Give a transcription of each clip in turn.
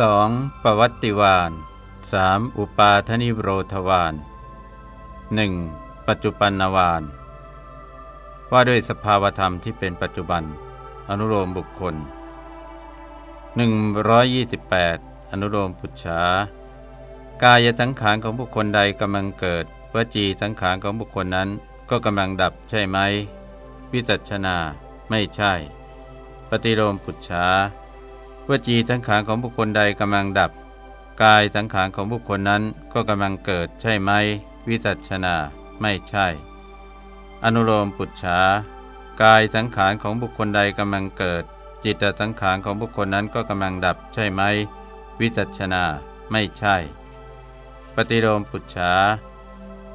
2. ปวัตติวาน 3. อุปาทนิโรธวาน 1. ปัจจุบันนวาน ว่าด้วยสภาวธรรมที่เป็นปัจจุบัน อนุโลมบุคคล 128 อนุโลมปุจฉากายทั้งขานของบุคคลใดกำลังเกิดวจีทั้งขานของบุคคลนั้นก็กำลังดับใช่ไหม วิจัชนา ไม่ใช่ ปฏิโลมปุจฉา วจีทั้งขานของบุคคลใดกำลังดับ กายทั้งขานของบุคคลนั้นก็กำลังเกิดใช่ไหม วิจัชนาไม่ใช่ อนุโลมปุจฉากายทั้งขานของบุคคลใดกำลังเกิด จิตทั้งขานของบุคคลนั้นก็กำลังดับใช่ไหม วิจัชนาไม่ใช่ ปฏิโลมปุจฉา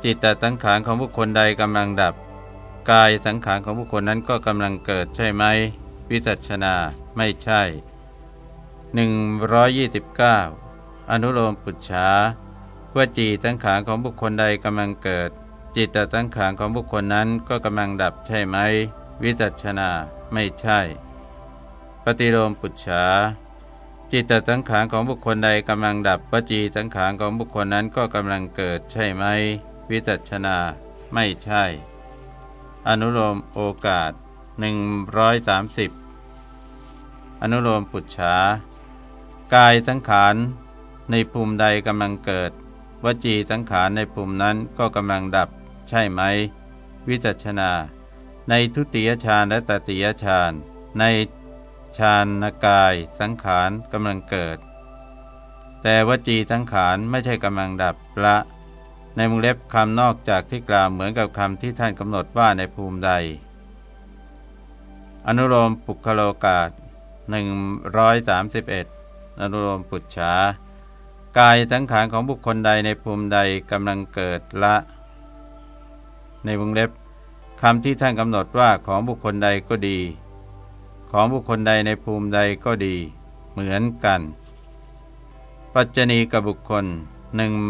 จิตตสังขารของบุคคลใดกำลังดับ กายสังขารของบุคคลนั้นก็กำลังเกิดใช่ไหม วิจัชนาไม่ใช่ 129 อนุโลมปุจฉาวจีสังขารของบุคคลใดกำลังเกิด จิตตสังขารของบุคคลนั้นก็กำลังดับใช่ไหม วิจัชนาไม่ใช่ ปฏิโลมปุจฉาจิตตสังขารของบุคคลใดกำลังดับวจีสังขารของบุคคลนั้นก็กำลังเกิดใช่ไหม วิจัชนาไม่ใช่ อนุโลมโอกาส 130 อนุโลมปุจฉา กายสังขารในภูมิใดกำลังเกิด วจีสังขารในภูมินั้นก็กำลังดับ ใช่ไหม วิจัชนา ในทุติยฌานและตติยฌานในฌานกายสังขารกำลังเกิด แต่วจีสังขารไม่ใช่กำลังดับละ ในมุงเล็บคำนอกจากที่กล่าวเหมือนกับคำที่ท่านกำหนดว่าในภูมิใด อนุโลมปุคโลกาศ131 อนุโลมปุจฉากายสังขารของบุคคลใดในภูมิใดกำลังเกิดละ ในวงเล็บคำที่ท่านกำหนดว่าของบุคคลใดก็ดี ของบุคคลใดในภูมิใดก็ดี เหมือนกัน ปัจจณีกับบุคคล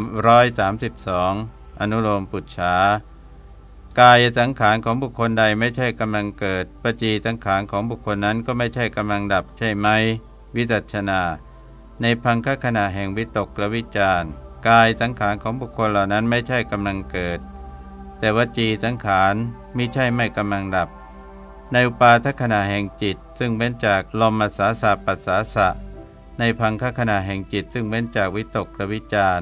132 อนุโลมปุจฉากายสังขารของบุคคลใดไม่ใช่กำลังเกิดปจีสังขารของบุคคลนั้นก็ไม่ใช่กำลังดับใช่ไหม วิจัชนา ในพังคขณะแห่งวิตกและวิจารกายสังขารของบุคคลเหล่านั้นไม่ใช่กำลังเกิด แต่วจีสังขารมิใช่ไม่กำลังดับ ในอุปาทขณะแห่งจิต ซึ่งเป็นจากลมมาสาสะปัสสาสะ ในพังคขณะแห่งจิต ซึ่งเว้นจากวิตกและวิจาร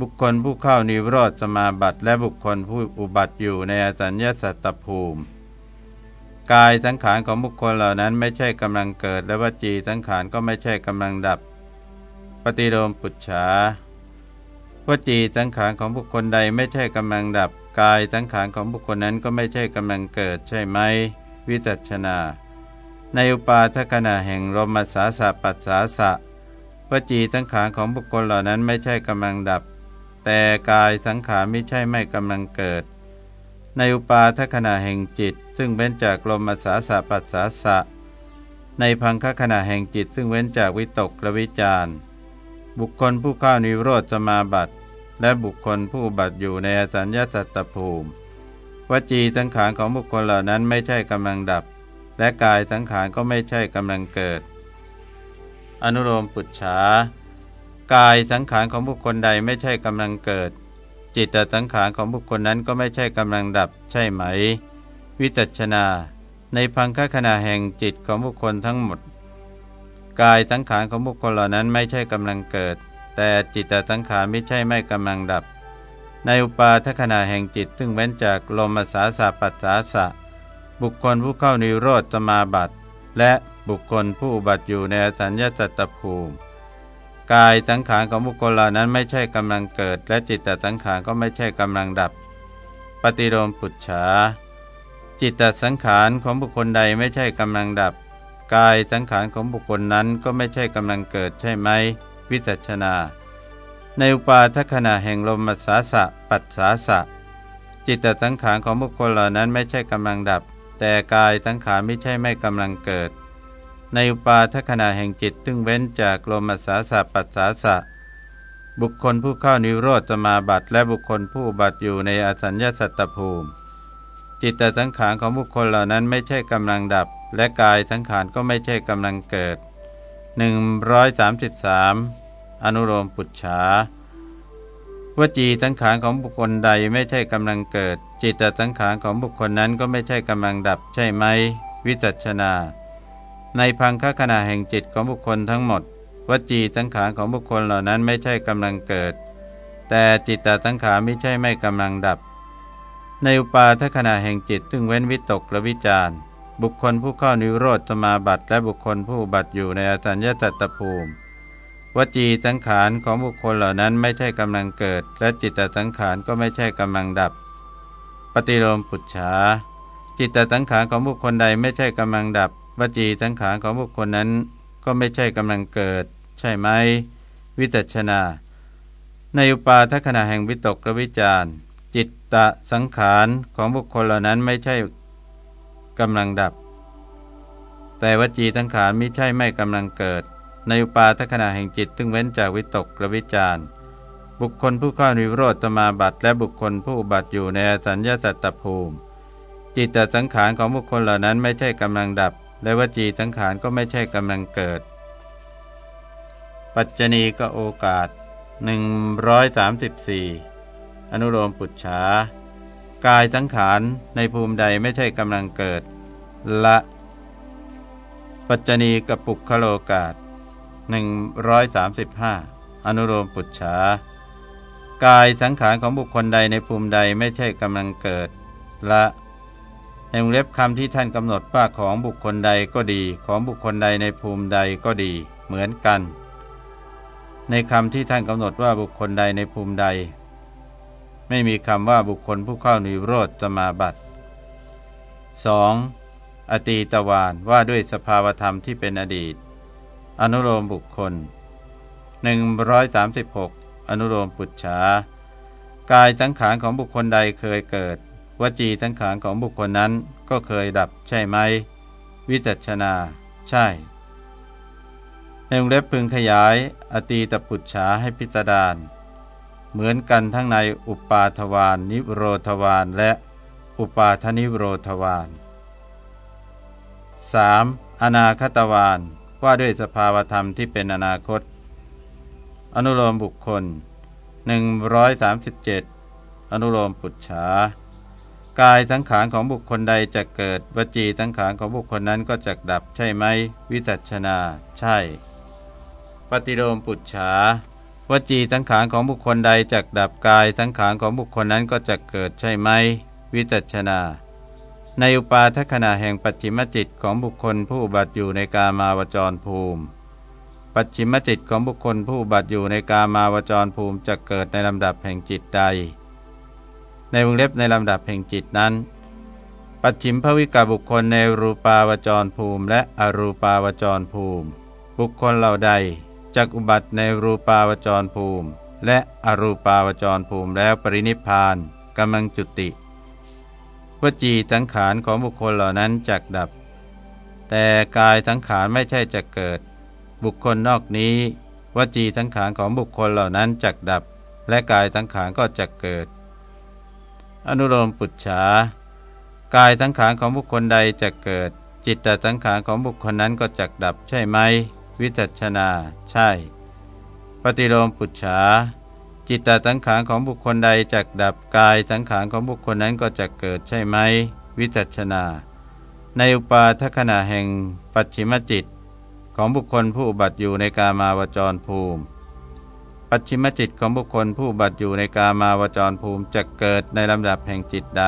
บุคคลผู้เข้านิโรธสมาบัติและบุคคลผู้อุบัติอยู่ในอสัญญาสัตตภูมิ กายสังขารของบุคคลเหล่านั้นไม่ใช่กำลังเกิด และวจีสังขารก็ไม่ใช่กำลังดับ ปฏิโลมปุจฉาวจีสังขารของบุคคลใดไม่ใช่กำลังดับ กายสังขารของบุคคลนั้นก็ไม่ใช่กำลังเกิดใช่ไหม วิจัชนา ในอุปาทขณะแห่งลมสาสะปัสสาสะวจีสังขารของบุคคลเหล่านั้นไม่ใช่กำลังดับ แต่กายสังขารไม่ใช่ไม่กำลังเกิด ในอุปาทขณะแห่งจิต ซึ่งเว้นจากลมสาสะปัสสาสะ ในพังคขณะแห่งจิต ซึ่งเว้นจากวิตกและวิจาร บุคคลผู้เข้านิโรธสมาบัติ และบุคคลผู้บัติอยู่ในอสัญญาสัตตภูมิ วจีสังขารของบุคคลเหล่านั้นไม่ใช่กำลังดับ และกายสังขารก็ไม่ใช่กำลังเกิด อนุโลมปุจฉากายสังขารของบุคคลใดไม่ใช่กำลังเกิด จิตสังขารของบุคคลนั้นก็ไม่ใช่กำลังดับ ใช่ไหม วิจัชนา ในพังคขณะแห่งจิตของบุคคลทั้งหมด กายสังขารของบุคคลเหล่านั้นไม่ใช่กำลังเกิด แต่จิตสังขารไม่ใช่ไม่กำลังดับ ในอุปาทขณะแห่งจิต ซึ่งเว้นจากลมสาสะปัสสาสะ บุคคลผู้เข้านิโรธสมาบัติ และบุคคลผู้อุบัติอยู่ในอสัญญาตตภูมิ กายสังขารของบุคคลเหล่านั้นไม่ใช่กำลังเกิด และจิตตสังขารก็ไม่ใช่กำลังดับ ปฏิโลมปุจฉาจิตตสังขารของบุคคลใดไม่ใช่กำลังดับ กายสังขารของบุคคลนั้นก็ไม่ใช่กำลังเกิดใช่ไหม วิจัชนา ในอุปาทขณะแห่งลมมัสสาสะ ปัสสาสะ จิตตสังขารของบุคคลเหล่านั้นไม่ใช่กำลังดับ แต่กายสังขารไม่ใช่ไม่กำลังเกิด ในอุปาทขณะแห่งจิตตึงเว้นจากลมสาสะ ปัสสาสะบุคคลผู้เข้านิโรธสมาบัติและบุคคลผู้บัติอยู่ในอสัญญาสัตตภูมิ จิตตสังขารของบุคคลเหล่านั้นไม่ใช่กำลังดับ และกายสังขารก็ไม่ใช่กำลังเกิดใน133 อนุโลมปุจฉาวจีสังขารของบุคคลใดไม่ใช่กำลังเกิด จิตสังขารของบุคคลนั้นก็ไม่ใช่กำลังดับ ใช่ไหม วิจัชนา ในพังคขณะแห่งจิตของบุคคลทั้งหมด วจีสังขารของบุคคลเหล่านั้นไม่ใช่กำลังเกิด แต่จิตตสังขารไม่ใช่ไม่กำลังดับ ในอุปาทขณะแห่งจิตซึ่งเว้นวิตกและวิจารบุคคลผู้เข้านิโรธสมาบัติและบุคคลผู้บัติอยู่ในอสัญญาตตภูมิวจีสังขารของบุคคลเหล่านั้นไม่ใช่กำลังเกิด และจิตตสังขารก็ไม่ใช่กำลังดับ ปฏิโลมปุจฉาจิตตสังขารของบุคคลใดไม่ใช่กำลังดับวจีสังขารของบุคคลนั้น ก็ไม่ใช่กำลังเกิด ใช่ไหมวิจัชนา ในอุปาทขณะแห่งวิตกและวิจาร จิตตสังขารของบุคคลเหล่านั้นไม่ใช่กำลังดับ แต่วจีสังขารไม่ใช่ไม่กำลังเกิด ในอุปาทขณะแห่งจิตซึ่งเว้นจากวิตกกระวิจารบุคคลผู้เข้านิโรธตมาบัติและบุคคลผู้อุบัติอยู่ในสัญญาสัตตภูมิ จิตตสังขารของบุคคลเหล่านั้นไม่ใช่กำลังดับ และวจีสังขารก็ไม่ใช่กำลังเกิด ปัจจณีก็โอกาส 134 อนุโลมปุจฉากายสังขารในภูมิใดไม่ใช่กำลังเกิด ละ ปัจจณีกับปุคโลกาส135 อนุโลมปุจฉากายสังขารของบุคคลใดในภูมิใดไม่ใช่กำลังเกิด ละในวงเล็บคำที่ท่านกำหนดว่าของบุคคลใดก็ดี ของบุคคลใดในภูมิใดก็ดี เหมือนกัน ในคำที่ท่านกำหนดว่าบุคคลใดในภูมิใด ไม่มีคำว่าบุคคลผู้เข้านิโรธสมาบัติ 2. อตีตวานว่าด้วยสภาวธรรมที่เป็นอดีต อนุโลมบุคคล 136 อนุโลมปุจฉากายสังขารของบุคคลใดเคยเกิด วจีสังขารของบุคคลนั้นก็เคยดับใช่ไหม วิจัชนา ใช่ในวงเล็บพึงขยาย อตีตปุจฉาให้พิจารณา เหมือนกันทั้งในอุปาทวานนิโรธวานและอุปาทนิโรธวาน 3. อนาคตวานว่าด้วยสภาวธรรมที่เป็นอนาคต อนุโลมบุคคล 137 อนุโลมปุจฉากายสังขารของบุคคลใดจะเกิด วจีสังขารของบุคคลนั้นก็จะดับใช่ไหม วิจัชนา ใช่ ปฏิโลมปุจฉา วจีสังขารของบุคคลใดจักดับกายสังขารของบุคคลนั้นก็จะเกิดใช่ไหม วิจัชนา ในอุปาทขณะแห่งปัจฉิมจิตของบุคคลผู้บัติอยู่ในกามาวจรภูมิ ปัจฉิมจิตของบุคคลผู้บัติอยู่ในกามาวจรภูมิจะเกิดในลำดับแห่งจิตใด ในวงเล็บในลำดับแห่งจิตนั้น ปัจฉิมภวิกาบุคคลในรูปาวจรภูมิ และอรูปาวจรภูมิ บุคคลเหล่าใด จักอุบัติในรูปาวจรภูมิ และอรูปาวจรภูมิแล้วปรินิพานกำลังจุติวจีสังขารของบุคคลเหล่านั้นจักดับ แต่กายสังขารไม่ใช่จะเกิด บุคคลนอกนี้ วจีสังขารของบุคคลเหล่านั้นจักดับ และกายสังขารก็จะเกิด อนุโลมปุจฉากายสังขารของบุคคลใดจะเกิด จิตตสังขารของบุคคลนั้นก็จักดับใช่ไหม วิจัชนา ใช่ ปฏิโลมปุจฉา จิตตสังขารของบุคคลใดจักดับกายสังขารของบุคคลนั้นก็จะเกิดใช่ไหม วิจัชนา ในอุปาทขณะแห่งปัจฉิมจิต ของบุคคลผู้บัติอยู่ในกามาวจรภูมิ ปัจฉิมจิตของบุคคลผู้บัติอยู่ในกามาวจรภูมิจะเกิดในลำดับแห่งจิตใด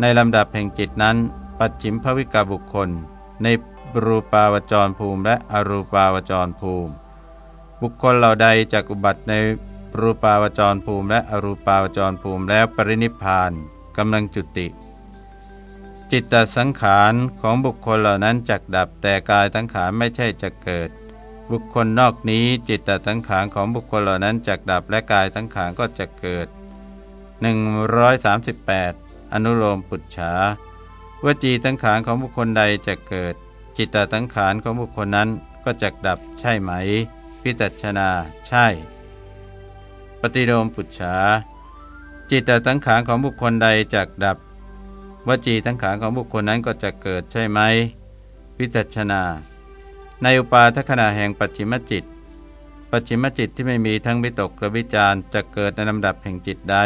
ในลำดับแห่งจิตนั้น ปัจฉิมภวิกาบุคคล ใน รูปาวจรภูมิและอรูปาวจรภูมิ บุคคลเหล่าใดจักอุบัติในรูปาวจรภูมิ และอรูปาวจรภูมิแล้วปรินิพานกำลังจุติ จิตตสังขารของบุคคลเหล่านั้นจักดับแต่กายสังขารไม่ใช่จะเกิด บุคคลนอกนี้จิตตสังขารของบุคคลเหล่านั้นจักดับและกายสังขารก็จะเกิด 138 อนุโลมปุจฉาวจีสังขารของบุคคลใดจะเกิด จิตตสังขารของบุคคลนั้นก็จะดับใช่ไหม พิจัชนาใช่ ปฏิโลมปุจฉาจิตตสังขารของบุคคลใดจักดับ วจีสังขารของบุคคลนั้นก็จะเกิดใช่ไหมวิจัชนา ในอุปาทขณะแห่งปัจฉิมจิต ปัจฉิมจิตที่ไม่มีทั้งวิตกกระวิจารจะเกิดในลำดับแห่งจิตใด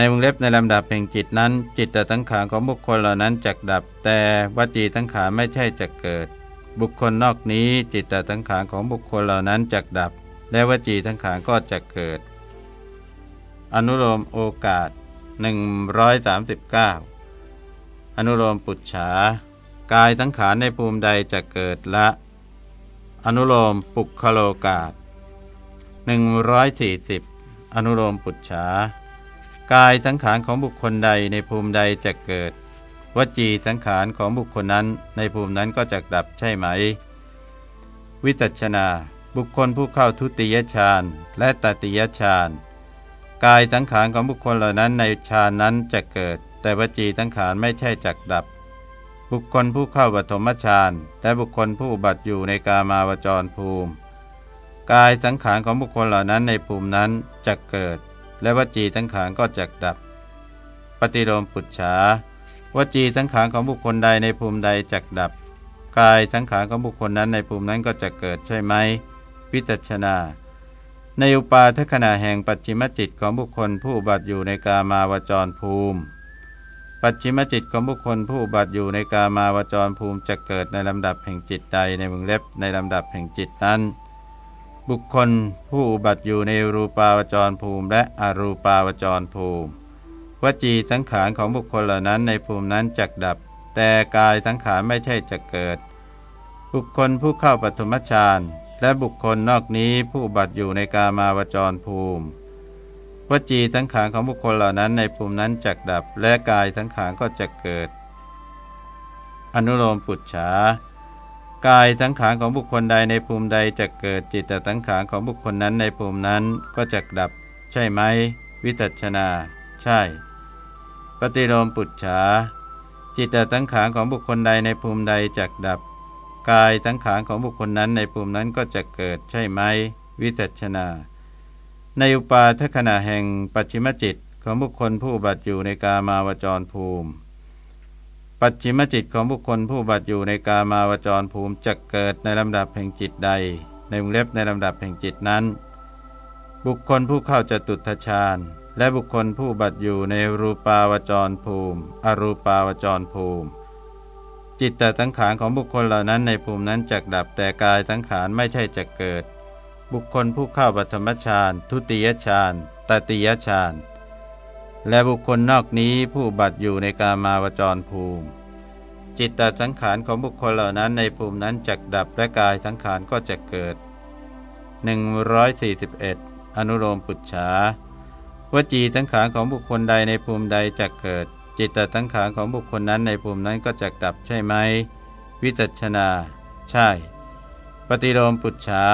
ในวงเล็บในลำดับแห่งจิตนั้น จิตแต่ทั้งขานของบุคคลเหล่านั้นจักดับ แต่วจีทั้งขานไม่ใช่จะเกิด บุคคลนอกนี้จิตแต่ทั้งขานของบุคคลเหล่านั้นจักดับ และวจีทั้งขานก็จะเกิด อนุโลมโอกาส 139 อนุโลมปุจฉากายทั้งขานในภูมิใดจะเกิดละ อนุโลมปุคโลกาศ140 อนุโลมปุจฉา กายทั้งขานของบุคคลใดในภูมิใดจะเกิด วจีทั้งขานของบุคคลนั้น ในภูมินั้นก็จะดับใช่ไหม วิจัชนา บุคคลผู้เข้าทุติยฌานและตติยฌานกายทั้งขานของบุคคลเหล่านั้นในฌานนั้นจะเกิด แต่วจีทั้งขานไม่ใช่จักดับ บุคคลผู้เข้าปฐมฌานและบุคคลผู้บัติอยู่ในกามาวจรภูมิ กายสังขารของบุคคลเหล่านั้นในภูมินั้นจะเกิด และวจีสังขารก็จะดับ ปฏิโลมปุจฉาวจีสังขารของบุคคลใดในภูมิใดจักดับ กายสังขารของบุคคลนั้นในภูมินั้นก็จะเกิดใช่ไหมวิจัชนาในอุปาทขณะแห่งปัจจิมจิตของบุคคลผู้บัติอยู่ในกามาวจรภูมิ ปัจฉิมจิตของบุคคลผู้บัติอยู่ในกามาวจรภูมิจะเกิดในลำดับแห่งจิตใดในวงเล็บในลำดับแห่งจิตนั้น บุคคลผู้บัติอยู่ในรูปาวจรภูมิ และอรูปาวจรภูมิ วจีสังขารของบุคคลเหล่านั้นในภูมินั้นจักดับ แต่กายสังขารไม่ใช่จะเกิด บุคคลผู้เข้าปฐมฌานและบุคคลนอกนี้ผู้บัติอยู่ในกามาวจรภูมิ วจีทั้งขางของบุคคลเหล่านั้นในภูมินั้นจักดับ และกายทั้งขางก็จะเกิด อนุโลมปุจฉา กายทั้งขางของบุคคลใดในภูมิใดจะเกิดจิตทั้งขางของบุคคลนั้นในภูมินั้นก็จะดับ ใช่ไหม วิจัชนา ใช่ ปฏิโลมปุจฉาจิตทั้งขางของบุคคลใดในภูมิใดจักดับ กายทั้งขางของบุคคลนั้นในภูมินั้นก็จะเกิดใช่ไหม วิจัชนา ในอุปาทขณะแห่งปัจฉิมจิตของบุคคลผู้บัติอยู่ในกามาวจรภูมิ ปัจฉิมจิตของบุคคลผู้บัตอยู่ในกามาวจรภูมิจะเกิดในลำดับแห่งจิตใด ในวงเล็บในลำดับแห่งจิตนั้น บุคคลผู้เข้าจตุตฌานและบุคคลผู้บัตอยู่ในรูปาวจรภูมิ อรูปาวจรภูมิ จิตแต่ทั้งขานของบุคคลเหล่านั้นในภูมินั้นจักดับแต่กายทั้งขานไม่ใช่จะเกิด บุคคลผู้เข้าปฐมฌานทุติยฌานตติยฌาน และบุคคลนอกนี้ผู้บัตอยู่ในกามาวจรภูมิ จิตตสังขารของบุคคลเหล่านั้นในภูมินั้นจักดับและกายสังขารก็จะเกิด 141 อนุโลมปุจฉาวจีสังขารของบุคคลใดในภูมิใดจะเกิด จิตตสังขารของบุคคลนั้นในภูมินั้นก็จะดับใช่ไหม วิจัชนา ใช่ ปฏิโลมปุจฉา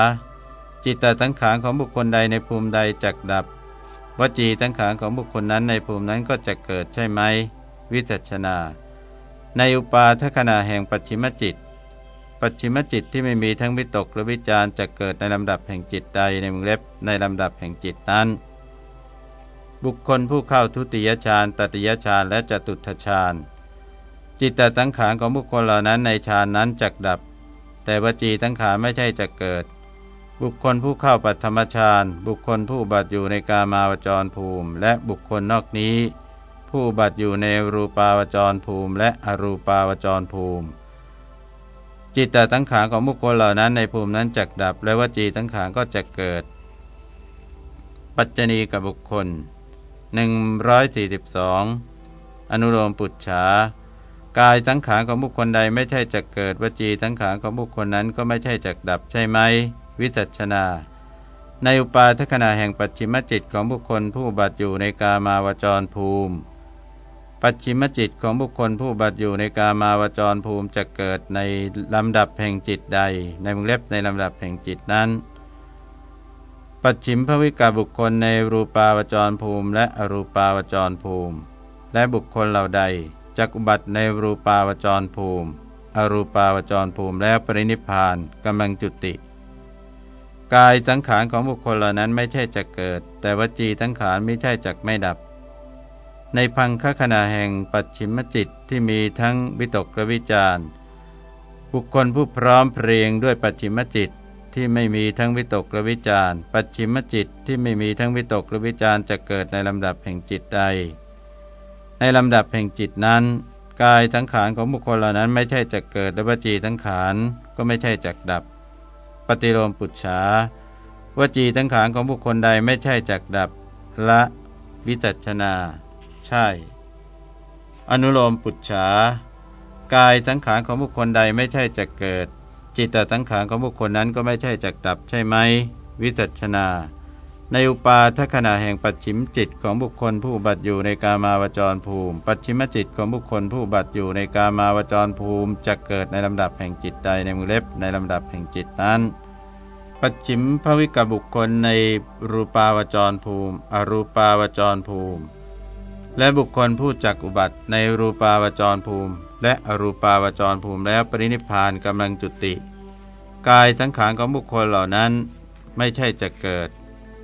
จิตตสังขารของบุคคลใดในภูมิใดจักดับ วจีสังขารของบุคคลนั้นในภูมินั้นก็จะเกิดใช่ไหม วิจัชนา ในอุปาทขณะแห่งปัจฉิมจิต ปัจฉิมจิตที่ไม่มีทั้งวิตกและวิจารจะเกิดในลำดับแห่งจิตใดในวงเล็บในลำดับแห่งจิตนั้น บุคคลผู้เข้าทุติยฌานตติยฌานและจตุทฌานจิตตสังขารของบุคคลเหล่านั้นในฌานนั้นจักดับ แต่วจีสังขารไม่ใช่จะเกิด บุคคลผู้เข้าปัตธรรมฌานบุคคลผู้บัตอยู่ในกามาวจรภูมิ และบุคคลนอกนี้ ผู้บัตอยู่ในรูปาวจรภูมิ และอรูปาวจรภูมิ จิตตตั้งขาของบุคคลเหล่านั้นในภูมินั้นจักดับ และวจีตั้งขาก็จะเกิด ปัจจณีกับบุคคล 142 อนุโลมปุจฉากายทั้งขาของบุคคลใดไม่ใช่จะเกิดวจีทั้งขาของบุคคลนั้นก็ไม่ใช่จักดับใช่ไหม วิจัชนา ในอุปาทขณะแห่งปัจฉิมจิตของบุคคลผู้บัตอยู่ในกามาวจรภูมิ ปัจฉิมจิตของบุคคลผู้บัตอยู่ในกามาวจรภูมิจะเกิดในลำดับแห่งจิตใด ในวงเล็บในลำดับแห่งจิตนั้น ปัจฉิมภวิกาบุคคลในรูปาวจรภูมิ และอรูปาวจรภูมิ และบุคคลเหล่าใดจักอุบัติในรูปาวจรภูมิ อรูปาวจรภูมิแล้วปรินิพานกำลังจุติ กายสังขารของบุคคลเหล่านั้นไม่ใช่จะเกิด แต่วจีสังขารไม่ใช่จักไม่ดับ ในพังคขณะแห่งปัจฉิมจิตที่มีทั้งวิตกและวิจารวบุคคลผู้พร้อมเพรียงด้วยปัจฉิมจิตที่ไม่มีทั้งวิตกและวิจารปัจฉิมจิตที่ไม่มีทั้งวิตกและวิจารจะเกิดในลำดับแห่งจิตใด ในลำดับแห่งจิตนั้น กายทั้งขานของบุคคลเหล่านั้นไม่ใช่จะเกิดและวจีทั้งขานก็ไม่ใช่จักดับ ปฏิโลมปุจฉาวจีทั้งขานของบุคคลใดไม่ใช่จักดับละวิจัชนา ใช่ อนุโลมปุจฉากายทั้งขานของบุคคลใดไม่ใช่จะเกิด จิตตสังขางของบุคคลนั้นก็ไม่ใช่จักดับใช่ไหมวิจัชนา ในอุปาทขณะแห่งปัจฉิมจิตของบุคคลผู้บัติอยู่ในกามาวจรภูมิ ปัจฉิมจิตของบุคคลผู้บัติอยู่ในกามาวจรภูมิจะเกิดในลำดับแห่งจิตใดในมือเล็บในลำดับแห่งจิตนั้น ปัจฉิมภวิกบุคคลในรูปาวจรภูมิ อรูปาวจรภูมิ และบุคคลผู้จักอุบัติในรูปาวจรภูมิ และอรูปาวจรภูมิแล้วปรินิพานกำลังจุติ กายสังขารของบุคคลเหล่านั้นไม่ใช่จะเกิด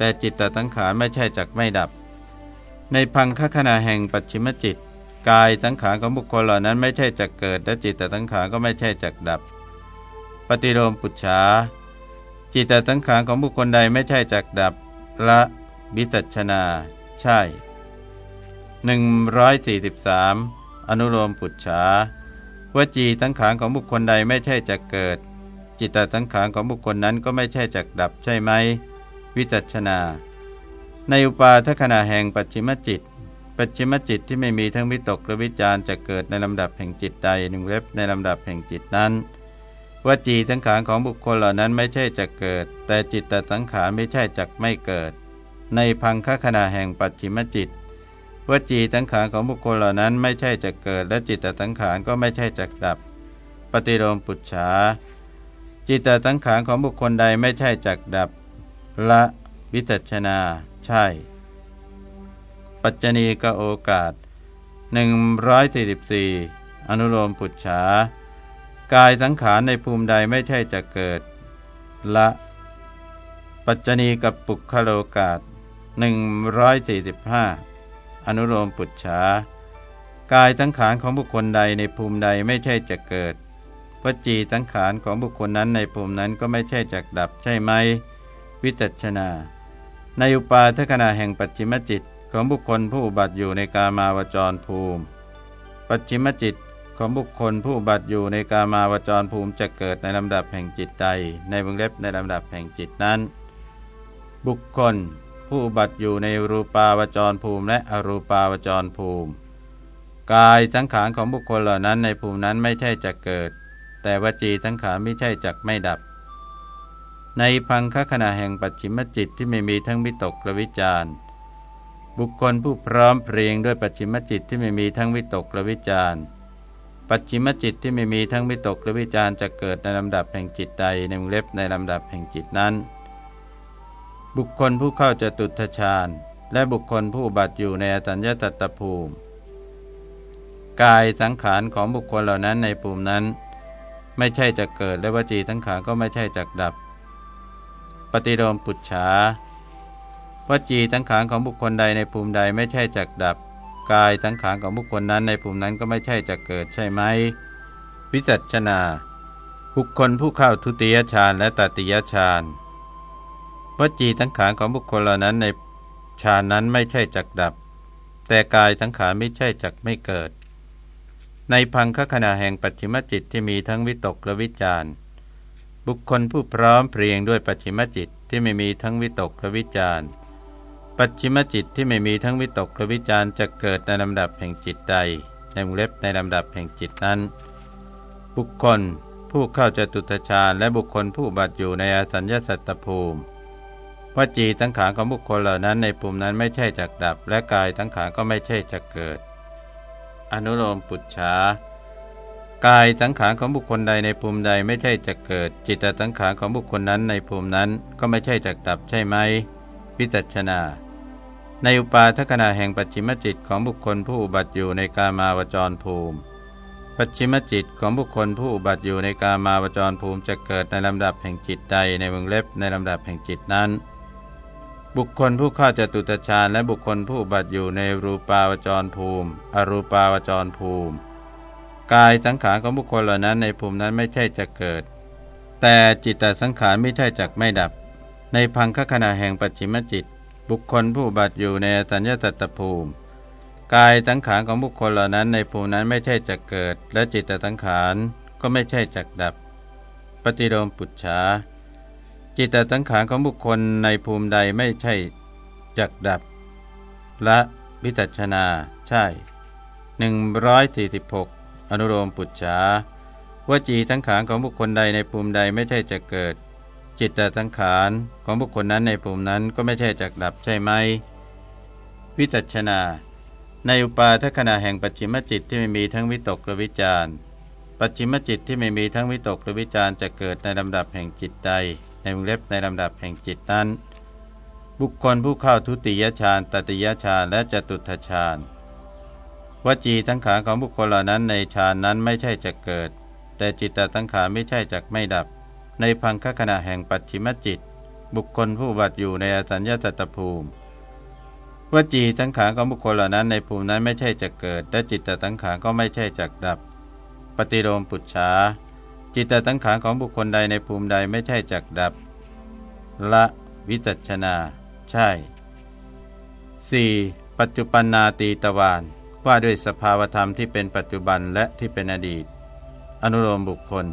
แต่จิตตสังขารไม่ใช่จักไม่ดับ ในพังคขณะแห่งปัจฉิมจิต กายสังขารของบุคคลเหล่านั้นไม่ใช่จะเกิด และจิตตสังขารก็ไม่ใช่จักดับ ปฏิโลมปุจฉาจิตตสังขารของบุคคลใดไม่ใช่จักดับ ละบิตัชนา ใช่ 143 อนุโลมปุจฉาวจีสังขารของบุคคลใดไม่ใช่จะเกิด จิตตสังขารของบุคคลนั้นก็ไม่ใช่จักดับใช่ไหม วิจัชนา ในอุปาทขณะแห่งปัจฉิมจิต ปัจฉิมจิตที่ไม่มีทั้งวิตกและวิจารจะเกิดในลำดับแห่งจิตใดหนึ่งเล็บในลำดับแห่งจิตนั้นวจีสังขารของบุคคลเหล่านั้นไม่ใช่จะเกิด แต่จิตตสังขารไม่ใช่จักไม่เกิด ในพังคขณะแห่งปัจฉิมจิตวจีสังขารของบุคคลเหล่านั้นไม่ใช่จะเกิด และจิตตสังขารก็ไม่ใช่จะดับ ปฏิโลมปุจฉาจิตตสังขารของบุคคลใดไม่ใช่จักดับ ละวิจัชนาใช่ ปัจจณีกโอกาส 144 อนุโลมปุจฉากายสังขารในภูมิใดไม่ใช่จะเกิด ละ ปัจจณีกับปุคโลกาส 145 อนุโลมปุจฉากายทั้งขานของบุคคลใดในภูมิใดไม่ใช่จะเกิดวจีทั้งขานของบุคคลนั้นในภูมินั้นก็ไม่ใช่จักดับใช่ไหม วิจัชนา ในอุปาทขณะแห่งปัจฉิมจิตของบุคคลผู้อุบัติอยู่ในกามาวจรภูมิ ปัจฉิมจิตของบุคคลผู้อุบัติอยู่ในกามาวจรภูมิจะเกิดในลำดับแห่งจิตใด ในวงเล็บในลำดับแห่งจิตนั้น บุคคลผู้อุบัติอยู่ในรูปาวจรภูมิ และอรูปาวจรภูมิ กายสังขารของบุคคลเหล่านั้นในภูมินั้นไม่ใช่จะเกิด แต่วจีสังขารไม่ใช่จักไม่ดับ ในพังคขณะแห่งปัจฉิมจิตที่ไม่มีทั้งวิตกและวิจารบุคคลผู้พร้อมเพรียงด้วยปัจฉิมจิตที่ไม่มีทั้งวิตกและวิจารปัจฉิมจิตที่ไม่มีทั้งวิตกและวิจารจะเกิดในลำดับแห่งจิตใดในวงเล็บในลำดับแห่งจิตนั้น บุคคลผู้เข้าจะตุทฌานและบุคคลผู้บัตอยู่ในอสัญญาตตภูมิ กายสังขารของบุคคลเหล่านั้นในภูมินั้น ไม่ใช่จะเกิดและวจีสังขารก็ไม่ใช่จักดับ ปฏิโลมปุจฉาวจีสังขารของบุคคลใดในภูมิใดไม่ใช่จักดับ กายสังขารของบุคคลนั้นในภูมินั้นก็ไม่ใช่จะเกิดใช่ไหมวิจัชนา บุคคลผู้เข้าทุติยฌานและตติยฌานวจีทั้งขานของบุคคลเหล่านั้นในฌานนั้นไม่ใช่จักดับ แต่กายทั้งขานไม่ใช่จักไม่เกิด ในพังคขณะแห่งปัจฉิมจิตที่มีทั้งวิตกและวิจาร บุคคลผู้พร้อมเพรียงด้วยปัจฉิมจิตที่ไม่มีทั้งวิตกและวิจารปัจฉิมจิตที่ไม่มีทั้งวิตกและวิจารจะเกิดในลำดับแห่งจิตใด ในวงเล็บในลำดับแห่งจิตนั้น บุคคลผู้เข้าจตุตฌานและบุคคลผู้บัตอยู่ในอสัญญาสัตตภูมิวจีทั้งขานของบุคคลเหล่านั้นในปุ่มนั้นไม่ใช่จักดับ และกายทั้งขานก็ไม่ใช่จักเกิด อนุโลมปุจฉา กายสังขารของบุคคลใดในภูมิใดไม่ใช่จะเกิด จิตสังขารของบุคคลนั้นในภูมินั้นก็ไม่ใช่จักดับใช่ไหมวิจัชนา ในอุปาทขณะแห่งปัจฉิมจิตของบุคคลผู้อุบัติอยู่ในกามาวจรภูมิ ปัจฉิมจิตของบุคคลผู้อุบัติอยู่ในกามาวจรภูมิจะเกิดในลำดับแห่งจิตใดในวงเล็บในลำดับแห่งจิตนั้นบุคคลผู้เข้าจตุตฌานและบุคคลผู้บัติอยู่ในรูปาวจรภูมิ อรูปาวจรภูมิ กายสังขารของบุคคลเหล่านั้นในภูมินั้นไม่ใช่จะเกิด แต่จิตตสังขารไม่ใช่จักไม่ดับ ในพังคขณะแห่งปัจฉิมจิต บุคคลผู้บัตอยู่ในสัญญาตตภูมิ กายสังขารของบุคคลเหล่านั้นในภูมินั้นไม่ใช่จะเกิด และจิตตสังขารก็ไม่ใช่จักดับ ปฏิโลมปุจฉาจิตตสังขารของบุคคลในภูมิใดไม่ใช่จักดับและวิตัชนา ใช่ 146 อนุโลมปุจฉาวจีทั้งขานของบุคคลใดในภูมิใดไม่ใช่จะเกิด จิตตสังขารของบุคคลนั้นในภูมินั้นก็ไม่ใช่จักดับใช่ไหม วิตัชนา ในอุปาทขณะแห่งปัจฉิมจิตที่ไม่มีทั้งวิตกและวิจารปัจฉิมจิตที่ไม่มีทั้งวิตกและวิจารจะเกิดในลำดับแห่งจิตใด ในวงเล็บในลำดับแห่งจิตนั้น บุคคลผู้เข้าทุติยฌานตติยฌานและจตุทฌาน วจีทั้งขาของบุคคลเหล่านั้นในฌานนั้นไม่ใช่จะเกิด แต่จิตตทั้งขาไม่ใช่จักไม่ดับ ในพังคขณะแห่งปัจฉิมจิต บุคคลผู้บัตอยู่ในอสัญญาตตภูมิวจีทั้งขาของบุคคลเหล่านั้นในภูมินั้นไม่ใช่จะเกิด และจิตตทั้งขาก็ไม่ใช่จักดับ ปฏิโลมปุจฉาจิตตสังขารของบุคคลใดในภูมิใดไม่ใช่จักดับ ละวิจัชนา ใช่ 4. ปัจจุปันนาตีตวาน ว่าด้วยสภาวธรรมที่เป็นปัจจุบันและที่เป็นอดีต อนุโลมบุคคล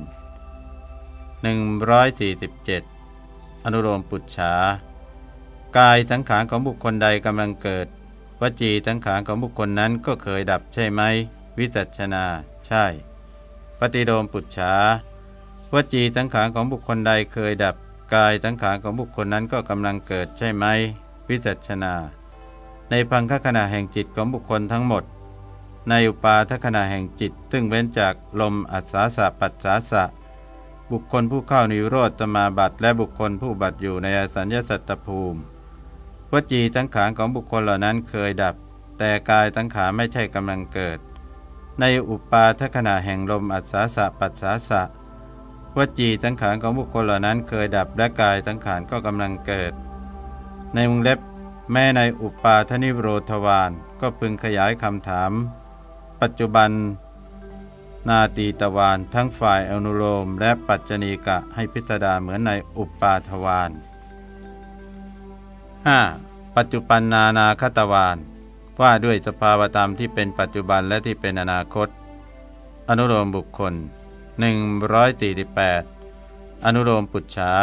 147 อนุโลมปุจฉากายสังขารของบุคคลใดกำลังเกิด วจีสังขารของบุคคลนั้นก็เคยดับใช่ไหม วิจัชนา ใช่ ปฏิโลมปุจฉาวจีสังขารของบุคคลใดเคยดับ กายสังขารของบุคคลนั้นก็กำลังเกิดใช่ไหม วิจัชนา ในพังคขณะแห่งจิตของบุคคลทั้งหมด ในอุปาทขณะแห่งจิต ซึ่งเว้นจากลมอัศาสะปัสสาสะ บุคคลผู้เข้านิโรธตมาบัตและบุคคลผู้บัตอยู่ในอสัญญาสัตตภูมิวจีสังขารของบุคคลเหล่านั้นเคยดับ แต่กายสังขาไม่ใช่กำลังเกิด ในอุปาทขณะแห่งลมอัศาสะปัสสาสะวจีสังขารของบุคคลเหล่านั้นเคยดับและกายสังขารก็กำลังเกิด ในวงเล็บแม้ในอุปาทนิโรธวานก็พึงขยายคำถาม ปัจจุบัน นาตีตวานทั้งฝ่ายอนุโลมและปัจจณีกะให้พิจารณาเหมือนในอุปาทวาน 5. ปัจจุบันนานาคตวานว่าด้วยสภาวธรรมที่เป็นปัจจุบันและที่เป็นอนาคต อนุโลมบุคคล 148 อนุโลมปุจฉา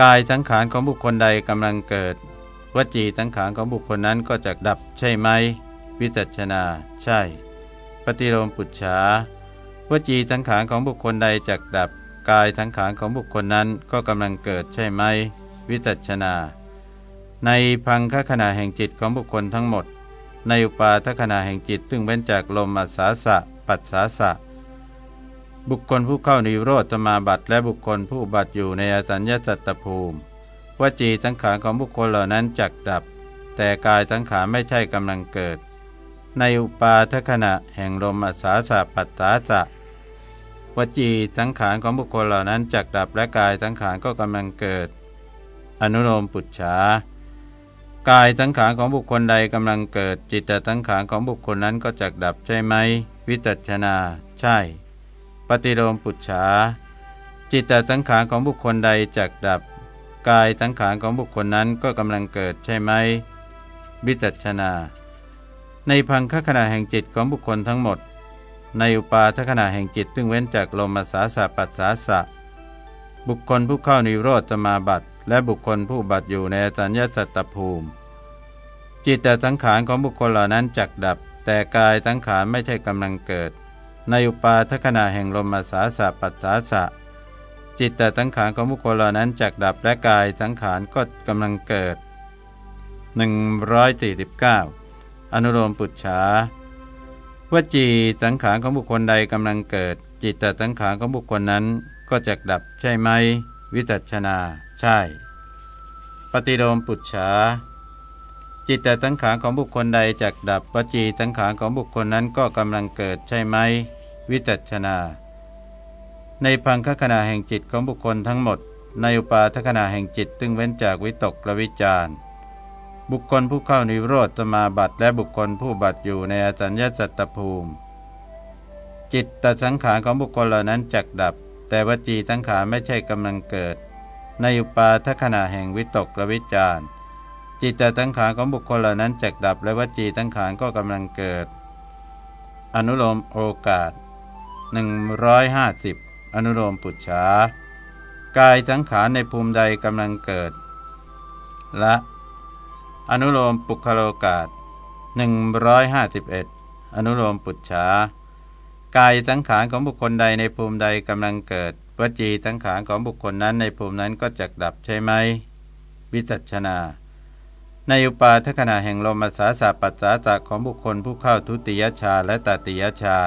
กายสังขารของบุคคลใดกำลังเกิด วจีสังขารของบุคคลนั้นก็จะดับใช่ไหม วิจัชนา ใช่ ปฏิโลมปุจฉาวจีสังขารของบุคคลใดจักดับ กายสังขารของบุคคลนั้นก็กำลังเกิดใช่ไหม วิจัชนา ในพังคขณะแห่งจิตของบุคคลทั้งหมด ในอุปาทขณะแห่งจิตซึ่งเว้นจากลมอัศาสะ ปัสสาสะ บุคคลผู้เข้านิโรธมาบัตและบุคคลผู้บัตอยู่ในอสัญญาจัตตภูมิวจีสังขารของบุคคลเหล่านั้นจักดับ แต่กายสังขารไม่ใช่กำลังเกิด ในอุปาทขณะแห่งลมอัศาสะปัสสาสะวจีสังขารของบุคคลเหล่านั้นจักดับและกายสังขารก็กำลังเกิด อนุโลมปุจฉากายสังขารของบุคคลใดกำลังเกิด จิตตสังขารของบุคคลนั้นก็จักดับใช่ไหม วิจัชนา ใช่ ปฏิโลมปุจฉาจิตตสังขารของบุคคลใดจักดับ กายสังขารของบุคคลนั้นก็กำลังเกิดใช่ไหมวิจัชนา ในพังคขณะแห่งจิตของบุคคลทั้งหมด ในอุปาทขณะแห่งจิตซึ่งเว้นจากลมสาสะปัสสาสะ บุคคลผู้เข้านิโรธสมาบัติ และบุคคลผู้บัติอยู่ในสัญญาสัตตภูมิ จิตแต่สังขารของบุคคลเหล่านั้นจักดับ แต่กายสังขารไม่ใช่กำลังเกิด ในอุปาทขณะแห่งลมมาสาสะปัสสาสะ จิตแต่สังขารของบุคคลเหล่านั้นจักดับและกายสังขารก็กำลังเกิด149 อนุโลมปุจฉาวจีสังขารของบุคคลใดกำลังเกิด จิตแต่สังขารของบุคคลนั้นก็จักดับใช่ไหม วิจัชนา ใช่ ปฏิโลมปุจฉาจิตแต่สังขารของบุคคลใดจักดับวจีสังขารของบุคคลนั้นก็กำลังเกิดใช่ไหม วิจัชนา ในพังคขณะแห่งจิตของบุคคลทั้งหมด ในอุปาทขณะแห่งจิตตึงเว้นจากวิตกและวิจาร บุคคลผู้เข้านิโรธสมาบัติและบุคคลผู้บัติอยู่ในอสัญญาจัตตภูมิ จิตตสังขารของบุคคลเหล่านั้นจักดับ แต่วจีสังขารไม่ใช่กำลังเกิด ในอุปาทขณะแห่งวิตกและวิจารจิตตสังขารของบุคคลเหล่านั้นจักดับ และวจีสังขารก็กำลังเกิด อนุโลมโอกาส 150 อนุโลมปุจฉากายสังขารในภูมิใดกำลังเกิดและ อนุโลมปุคโลกาส151 อนุโลมปุจฉากายสังขารของบุคคลใดในภูมิใดกำลังเกิดวจีสังขารของบุคคลนั้นในภูมินั้นก็จักดับใช่ไหม วิจัชนา ในอุปาทขณะแห่งลมสาสะปัสสาตะของบุคคลผู้เข้าทุติยฌาและตติยฌา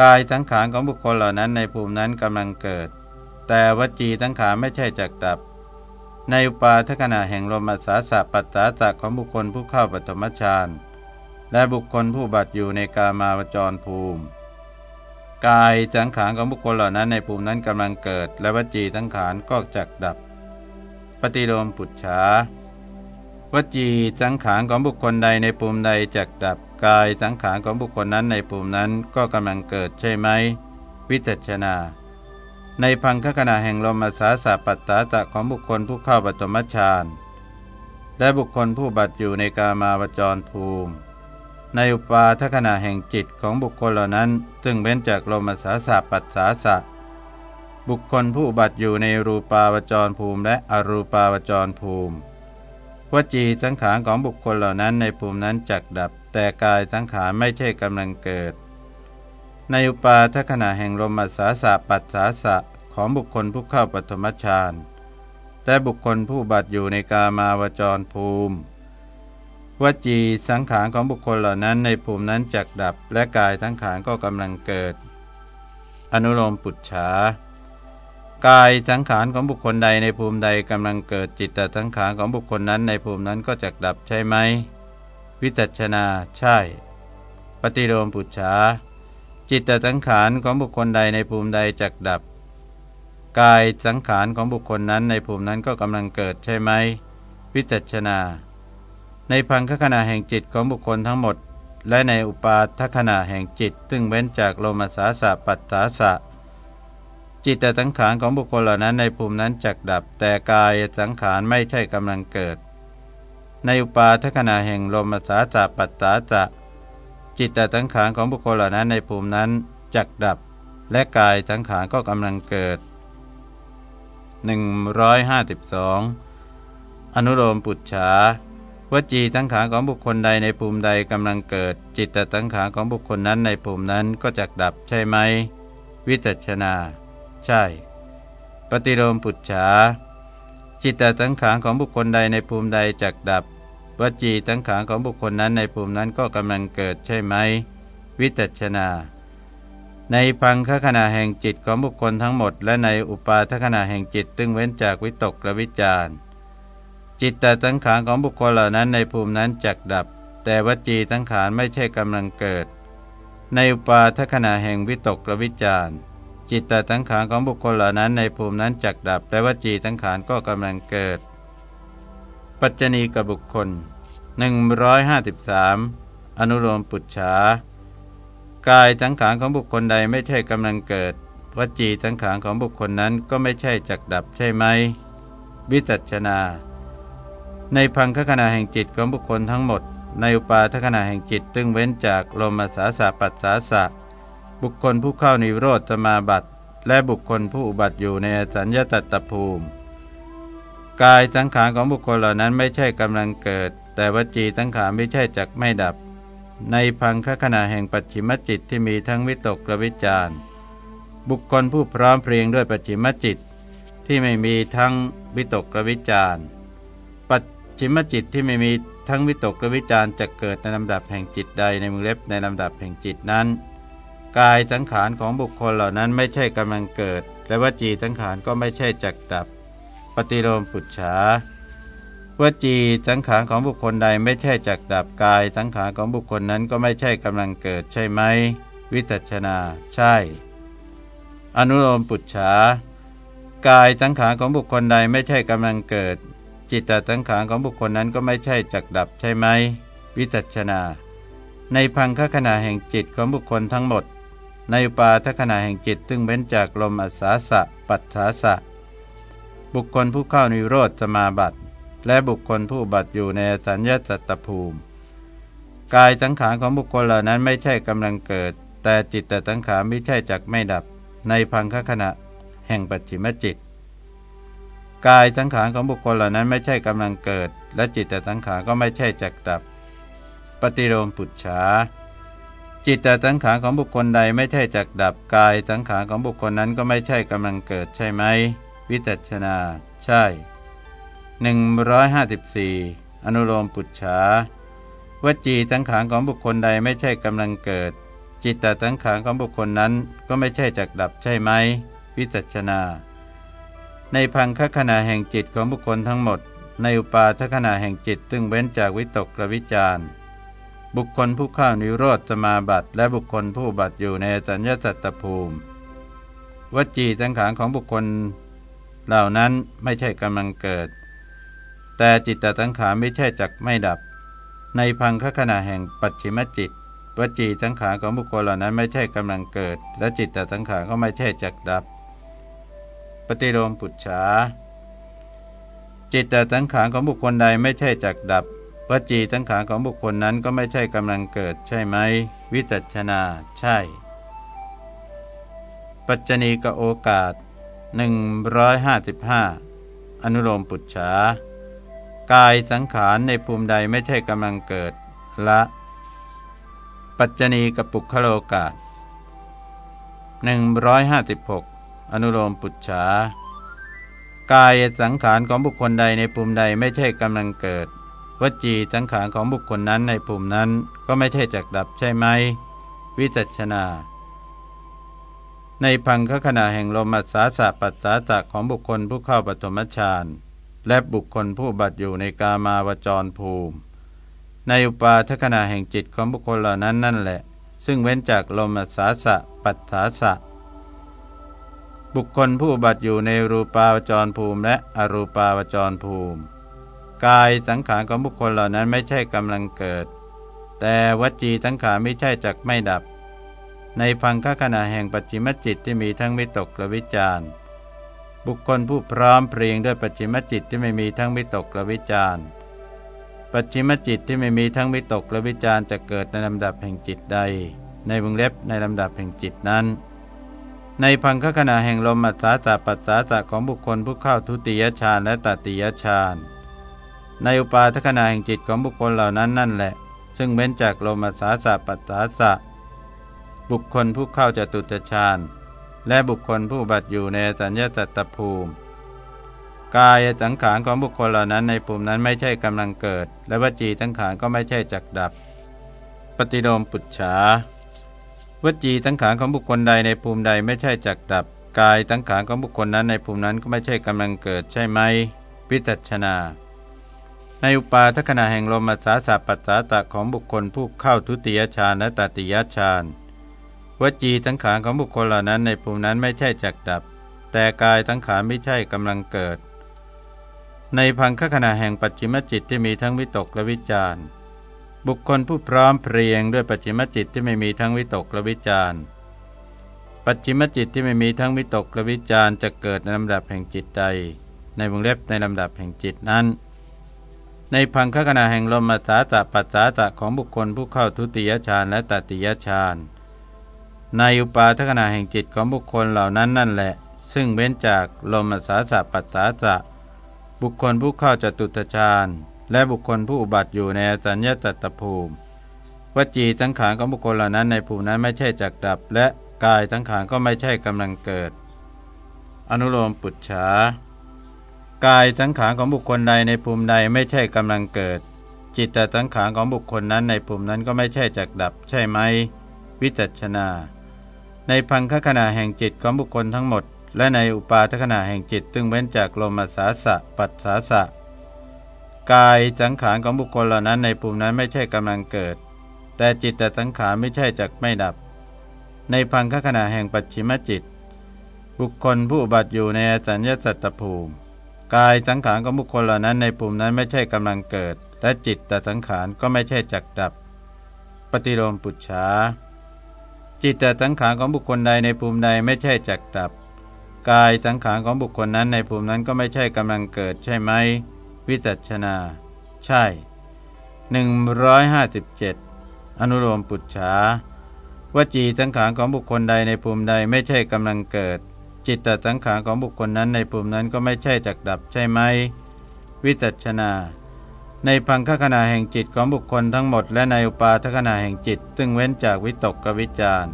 กายสังขารของบุคคลเหล่านั้นในภูมินั้นกำลังเกิด แต่วจีสังขารไม่ใช่จักดับ ในอุปาทขณะแห่งลมสาสะปัสสาตะของบุคคลผู้เข้าปฐมฌานและบุคคลผู้บัตอยู่ในกามาวจรภูมิ กายสังขารของบุคคลเหล่านั้นในภูมินั้นกำลังเกิด และวจีสังขารก็จักดับ ปฏิโลมปุจฉาวจีสังขารของบุคคลใดในภูมิใดจักดับ กายสังขารของบุคคลนั้นในภูมินั้นก็กำลังเกิดใช่ไหมวิจัชนา ในพังคขณะแห่งลมสาสะปัตตาตะของบุคคลผู้เข้าปฐมฌานและบุคคลผู้บัตอยู่ในกามาวจรภูมิ ในอุปาทขณะแห่งจิตของบุคคลเหล่านั้น ซึ่งเว้นจากลมสาสะปัสสาสะ บุคคลผู้บัติอยู่ในรูปาวจรภูมิและอรูปาวจรภูมิวจีสังขารของบุคคลเหล่านั้นในภูมินั้นจักดับ แต่กายสังขารไม่ใช่กำลังเกิด ในอุปาทขณะแห่งลมสาสะปัสสาสะของบุคคลผู้เข้าปฐมฌานและบุคคลผู้บัตอยู่ในกามาวจรภูมิวจีสังขารของบุคคลเหล่านั้นในภูมินั้นจักดับ และกายทั้งขารก็กำลังเกิด อนุโลมปุจฉากายสังขารของบุคคลใดในภูมิใดกำลังเกิดจิตตสังขารของบุคคลนั้นในภูมินั้นก็จักดับใช่ไหม วิจัชนาใช่ ปฏิโลมปุจฉา จิตตสังขารของบุคคลใดในภูมิใดจักดับ กายสังขารของบุคคลนั้นในภูมินั้นก็กำลังเกิดใช่ไหมวิจัชนา ในพังคขณะแห่งจิตของบุคคลทั้งหมด และในอุปาทขณะแห่งจิต ซึ่งเว้นจากโลมาสาสะปัตตาสะ จิตแต่สังขารของบุคคลเหล่านั้นในภูมินั้นจักดับ แต่กายสังขารไม่ใช่กำลังเกิด ในอุปาทขณะแห่งลมสาสะปัตตาสะ จิตแต่สังขารของบุคคลเหล่านั้นในภูมินั้นจักดับ และกายสังขารก็กำลังเกิด 152 อนุโลมปุจฉาวจีสังขารของบุคคลใดในภูมิใดกำลังเกิด จิตตสังขารของบุคคลนั้นในภูมินั้นก็จักดับใช่ไหม วิจัชนา ใช่ ปฏิโลมปุจฉาจิตตสังขารของบุคคลใดในภูมิใดจักดับ วจีสังขารของบุคคลนั้นในภูมินั้นก็กำลังเกิดใช่ไหม วิจัชนา ในพังคขณะแห่งจิตของบุคคลทั้งหมด และในอุปาทขณะแห่งจิตตึงเว้นจากวิตกและวิจารจิตแต่สังขารของบุคคลเหล่านั้นในภูมินั้นจักดับ แต่วจีสังขารไม่ใช่กำลังเกิด ในอุปาทขณะแห่งวิตกระวิจารจิตแต่สังขารของบุคคลเหล่านั้นในภูมินั้นจักดับ แต่วจีสังขารก็กำลังเกิด ปัจจณีกับบุคคล 153 อนุโลมปุจฉากายสังขารของบุคคลใดไม่ใช่กำลังเกิดวจีสังขารของบุคคลนั้นก็ไม่ใช่จักดับใช่ไหมวิจัชนา ในพังคขณะแห่งจิตของบุคคลทั้งหมด ในอุปาทขณะแห่งจิตตึงเว้นจากลมสาสะปัสสาสะ บุคคลผู้เข้านิโรธสมาบัติ และบุคคลผู้อุบัติอยู่ในสัญญาตตภูมิ กายสังขารของบุคคลเหล่านั้นไม่ใช่กำลังเกิด แต่วจีสังขารไม่ใช่จักไม่ดับ ในพังคขณะแห่งปัจฉิมจิตที่มีทั้งวิตกและวิจารบุคคลผู้พร้อมเพรียงด้วยปัจฉิมจิต ที่ไม่มีทั้งวิตกและวิจารชิมจิตที่ไม่มีทั้งวิตกและวิจารจะเกิดในลำดับแห่งจิตใดในมือเล็บในลำดับแห่งจิตนั้น กายสังขารของบุคคลเหล่านั้นไม่ใช่กำลังเกิด และวจีสังขารก็ไม่ใช่จักดับ ฏิโลมปุจฉาวจีสังขารของบุคคลใดไม่ใช่จักดับกาย สังขารของบุคคลนั้นก็ไม่ใช่กำลังเกิดใช่ไหม วิจัชนาใช่ อนุโลมปุจฉากายสังขารของบุคคลใดไม่ใช่กำลังเกิด จิตตสังขารของบุคคลนั้นก็ไม่ใช่จักดับใช่ไหม วิจัชนา ในพังคขณะแห่งจิตของบุคคลทั้งหมด ในอุปาทขณะแห่งจิตซึ่งเว้นจากลมอัศาสะ ปัสสาสะ บุคคลผู้เข้านิโรธสมาบัติ และบุคคลผู้บัติอยู่ในสัญญาสัตตภูมิ กายสังขารของบุคคลเหล่านั้นไม่ใช่กำลังเกิด แต่จิตแต่สังขารไม่ใช่จักไม่ดับ ในพังคขณะ แห่งปัจฉิมจิต กายสังขารของบุคคลเหล่านั้นไม่ใช่กำลังเกิด และจิตแต่สังขารก็ไม่ใช่จักดับ ปฏิโลมปุจฉาจิตแต่สังขารของบุคคลใดไม่ใช่จักดับกายสังขารของบุคคลนั้นก็ไม่ใช่กำลังเกิดใช่ไหม วิจัชนา ใช่ 154 อนุโลมปุจฉาวจีสังขารของบุคคลใดไม่ใช่กำลังเกิด จิตตสังขารของบุคคลนั้นก็ไม่ใช่จักดับใช่ไหมวิจัชนา ในพังคขณะแห่งจิตของบุคคลทั้งหมด ในอุปาทขณะแห่งจิตตึงเว้นจากวิตกและวิจารบุคคลผู้เข้านิโรธสมาบัติ และบุคคลผู้บัติอยู่ในสัญญาสัตตภูมิ วจีสังขารของบุคคล เหล่านั้นไม่ใช่กำลังเกิด แต่จิตตสังขารไม่ใช่จักไม่ดับ ในพังคขณะแห่งปัจฉิมจิตวจีสังขารของบุคคลเหล่านั้นไม่ใช่กำลังเกิด และจิตตสังขารก็ไม่ใช่จักดับ ปฏิโลมปุจฉาจิตตสังขารของบุคคลใดไม่ใช่จักดับวจีสังขารของบุคคลนั้นก็ไม่ใช่กำลังเกิดใช่ไหม วิจัชนา ใช่ ปัจจณีกโอกาส 155 อนุโลมปุจฉากายสังขารในภูมิใดไม่ใช่กำลังเกิดละ ปัจจณีกปุคโลกาส156 อนุโลมปุจฉากายสังขารของบุคคลใดในภูมิใดไม่ใช่กำลังเกิดวจีสังขารของบุคคลนั้นในภูมินั้นก็ไม่ใช่จักดับใช่ไหม วิจัชนา ในพังคขณะแห่งลมัสสาสะปัสสาสะของบุคคลผู้เข้าปฐมฌานและบุคคลผู้บัตอยู่ในกามาวจรภูมิ ในอุปาทขณะแห่งจิตของบุคคลเหล่านั้นนั่นแหละ ซึ่งเว้นจากลมัสสาสะปัสสาสะบุคคลผู้บัตอยู่ในรูปาวจรภูมิ และอรูปาวจรภูมิ กายสังขารของบุคคลเหล่านั้นไม่ใช่กำลังเกิด แต่วจีสังขารไม่ใช่จักไม่ดับ ในพังคขณะแห่งปัจจิมจิตที่มีทั้งวิตกและวิจารบุคคลผู้พร้อมเพรียงด้วยปัจจิมจิตที่ไม่มีทั้งวิตกและวิจารปัจจิมจิตที่ไม่มีทั้งวิตกและวิจารจะเกิดในลำดับแห่งจิตใด ในวงเล็บในลำดับแห่งจิตนั้น ในพังคขณะแห่งลมมัสสาสะปัสสาสะของบุคคลผู้เข้าทุติยฌานและตติยฌานในอุปาทขณะแห่งจิตของบุคคลเหล่านั้นนั่นแหละ ซึ่งเว้นจากลมสาสะปัสสาสะ บุคคลผู้เข้าจตุตฌานและบุคคลผู้บัตอยู่ในสัญญาตตภูมิ กายสังขารของบุคคลเหล่านั้นในภูมินั้นไม่ใช่กำลังเกิด และวจีสังขารก็ไม่ใช่จักดับ ปฏิโลมปุจฉาวจีสังขารของบุคคลใดในภูมิใดไม่ใช่จักดับ กายสังขารของบุคคลนั้นในภูมินั้นก็ไม่ใช่กำลังเกิดใช่ไหมพิจัชนา ในอุปาทขณะแห่งลมสาสะปัสสาตะของบุคคลผู้เข้าทุติยฌานและตติยฌาน วจีทั้งขานของบุคคลเหล่านั้นในภูมินั้นไม่ใช่จักดับ แต่กายทั้งขานไม่ใช่กำลังเกิด ในพังคขณะแห่งปัจจิมจิตที่มีทั้งวิตกและวิจารบุคคลผู้พร้อมเพรียงด้วยปัจจิมจิตที่ไม่มีทั้งวิตกและวิจารปัจจิมจิตที่ไม่มีทั้งวิตกและวิจารจะเกิดในลำดับแห่งจิตใด ในวงเล็บในลำดับแห่งจิตนั้น ในพังคขณะแห่งลมมาสาตะปัสสาตะของบุคคลผู้เข้าทุติยฌานและตติยฌาน ในอุปาทขณะแห่งจิตของบุคคลเหล่านั้นนั่นแหละ ซึ่งเว้นจากลมมาสาสะปัสสาตะบุคคลผู้เข้าจตุตฌานและบุคคลผู้อุบัติอยู่ในสัญญาตตภูมิวจีทั้งขานของบุคคลเหล่านั้นในภูมินั้นไม่ใช่จักดับ และกายทั้งขานก็ไม่ใช่กำลังเกิด อนุโลมปุจฉากายสังขารของบุคคลใดในภูมิใดไม่ใช่กำลังเกิด จิตแต่สังขารของบุคคลนั้นในภูมินั้นก็ไม่ใช่จักดับ ใช่ไหมวิจัชนา ในพังคขณะแห่งจิตของบุคคลทั้งหมด และในอุปาทขณะแห่งจิตตึงเว้นจากลมสาสะ ปัสสาสะ กายสังขารของบุคคลเหล่านั้นในภูมินั้นไม่ใช่กำลังเกิด แต่จิตแต่สังขารไม่ใช่จักไม่ดับ ในพังคขณะแห่งปัจฉิมจิต บุคคลผู้บัติอยู่ในสัญญาสัตตภูมิ กายสังขารของบุคคลเหล่านั้นในปุ่มนั้นไม่ใช่กำลังเกิด และจิตแต่สังขารก็ไม่ใช่จักดับ ปฏิโลมปุจฉา จิตตสังขารของบุคคลใดในภูมิใดไม่ใช่จักดับ กายสังขารของบุคคลนั้นในภูมินั้นก็ไม่ใช่กำลังเกิดใช่ไหม วิจัชนา ใช่ 157 อนุโลมปุจฉาวจีสังขารของบุคคลใดในภูมิใดไม่ใช่กำลังเกิด จิตตสังขารของบุคคลนั้นในภูมินั้นก็ไม่ใช่จักดับใช่ไหม วิจัชนา ในพังคขณะแห่งจิตของบุคคลทั้งหมด และในอุปาทขณะแห่งจิต ซึ่งเว้นจากวิตกกวิจาร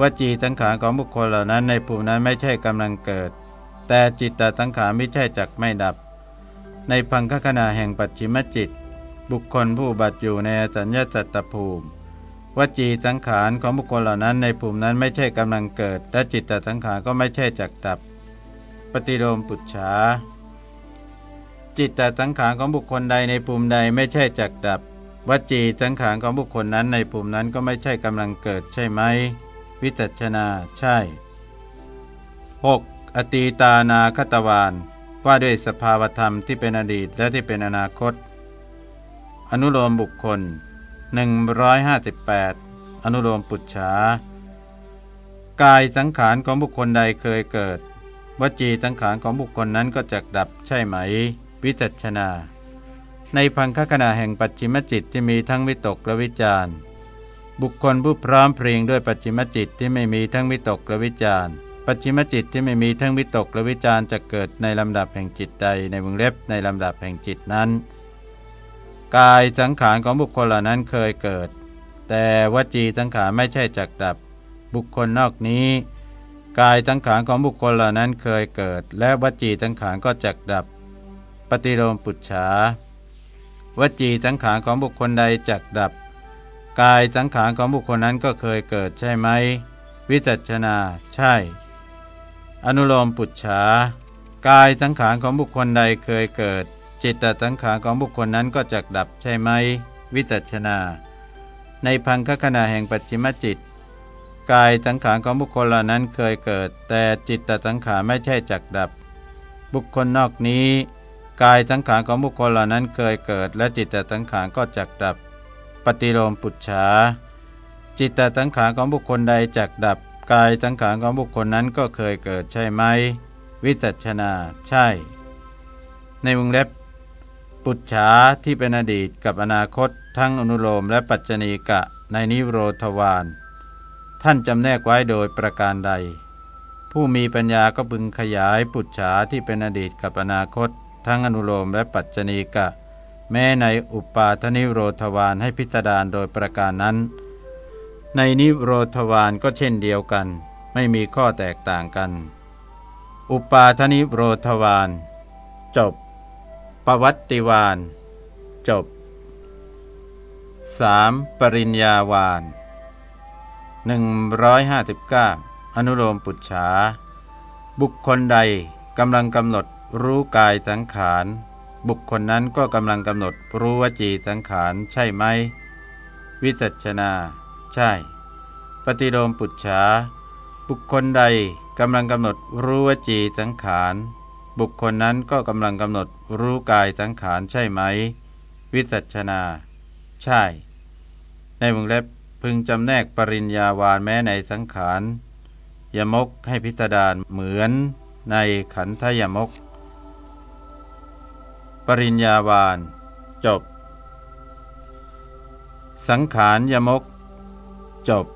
วจีสังขารของบุคคลเหล่านั้นในภูมินั้นไม่ใช่กำลังเกิด แต่จิตตสังขารไม่ใช่จักไม่ดับ ในพังคขณะแห่งปัจฉิมจิต บุคคลผู้บัติอยู่ในสัญญาสัตตภูมิวจีสังขารของบุคคลเหล่านั้นในภูมินั้นไม่ใช่กำลังเกิด และจิตตสังขารก็ไม่ใช่จักดับ ปฏิโลมปุจฉา จิตตสังขารของบุคคลใดในภูมิใดไม่ใช่จักดับวจีสังขารของบุคคลนั้นในภูมินั้นก็ไม่ใช่กำลังเกิดใช่ไหม วิจัชนาใช่ 6. อตีตานาคตวานว่าด้วยสภาวธรรมที่เป็นอดีตและที่เป็นอนาคต อนุโลมบุคคล 158 อนุโลมปุจฉากายสังขารของบุคคลใดเคยเกิด วจีสังขารของบุคคลนั้นก็จะดับใช่ไหม วิจัชนา ในพังคขณะแห่งปัจฉิมจิตที่มีทั้งวิตกและวิจารบุคคลผู้พร้อมเพรียงด้วยปัจฉิมจิตที่ไม่มีทั้งวิตกและวิจารปัจฉิมจิตที่ไม่มีทั้งวิตกและวิจารจะเกิดในลำดับแห่งจิตใดในวงเล็บในลำดับแห่งจิตนั้น กายสังขารของบุคคลเหล่านั้นเคยเกิด แต่วจีสังขารไม่ใช่จักดับ บุคคลนอกนี้ กายสังขารของบุคคลเหล่านั้นเคยเกิด และวจีสังขารก็จักดับ ปฏิโลมปุจฉาวจีสังขารของบุคคลใดจักดับ กายสังขารของบุคคลนั้นก็เคยเกิดใช่ไหม วิจัชนา ใช่ อนุโลมปุจฉากายสังขารของบุคคลใดเคยเกิด จิตตสังขารของบุคคลนั้นก็จะดับใช่ไหม วิจัชนา ในพังคขณะแห่งปัจฉิมจิต กายสังขารของบุคคลเหล่านั้นเคยเกิด แต่จิตตสังขารไม่ใช่จักดับ บุคคลนอกนี้ กายสังขารของบุคคลเหล่านั้นเคยเกิด และจิตตสังขารก็จักดับ ปฏิโลมปุจฉาจิตตสังขารของบุคคลใดจักดับ กายสังขารของบุคคลนั้นก็เคยเกิดใช่ไหม วิจัชนา ใช่ ในวงเล็บ ปุจฉาที่เป็นอดีตกับอนาคต ทั้งอนุโลมและปัจจณีกะในนิโรธวานท่านจำแนกไว้โดยประการใด ผู้มีปัญญาก็พึงขยายปุจฉาที่เป็นอดีตกับอนาคต ทั้งอนุโลมและปัจจณีกะ แม้ในอุปาทนิโรธวานให้พิจารณาโดยประการนั้น ในนิโรธวานก็เช่นเดียวกัน ไม่มีข้อแตกต่างกัน อุปาทนิโรธวานจบ ปวัตติวานจบ 3. ปริญญาวาน159 อนุโลมปุจฉา บุคคลใดกำลังกำหนด รู้กายสังขาร บุคคลนั้นก็กำลังกำหนดรู้วจีสังขารใช่ไหม วิจัชนา ใช่ ปฏิโลมปุจฉาบุคคลใดกำลังกำหนดรู้วจีสังขาร บุคคลนั้นก็กำลังกำหนดรู้กายสังขารใช่ไหม วิจัชนา ใช่ ในวงเล็บพึงจำแนกปริญญาวานแม้ในสังขารยมกให้พิจารณาเหมือนในขันธยมก ริญญาวานจบ สังขารยมก จบ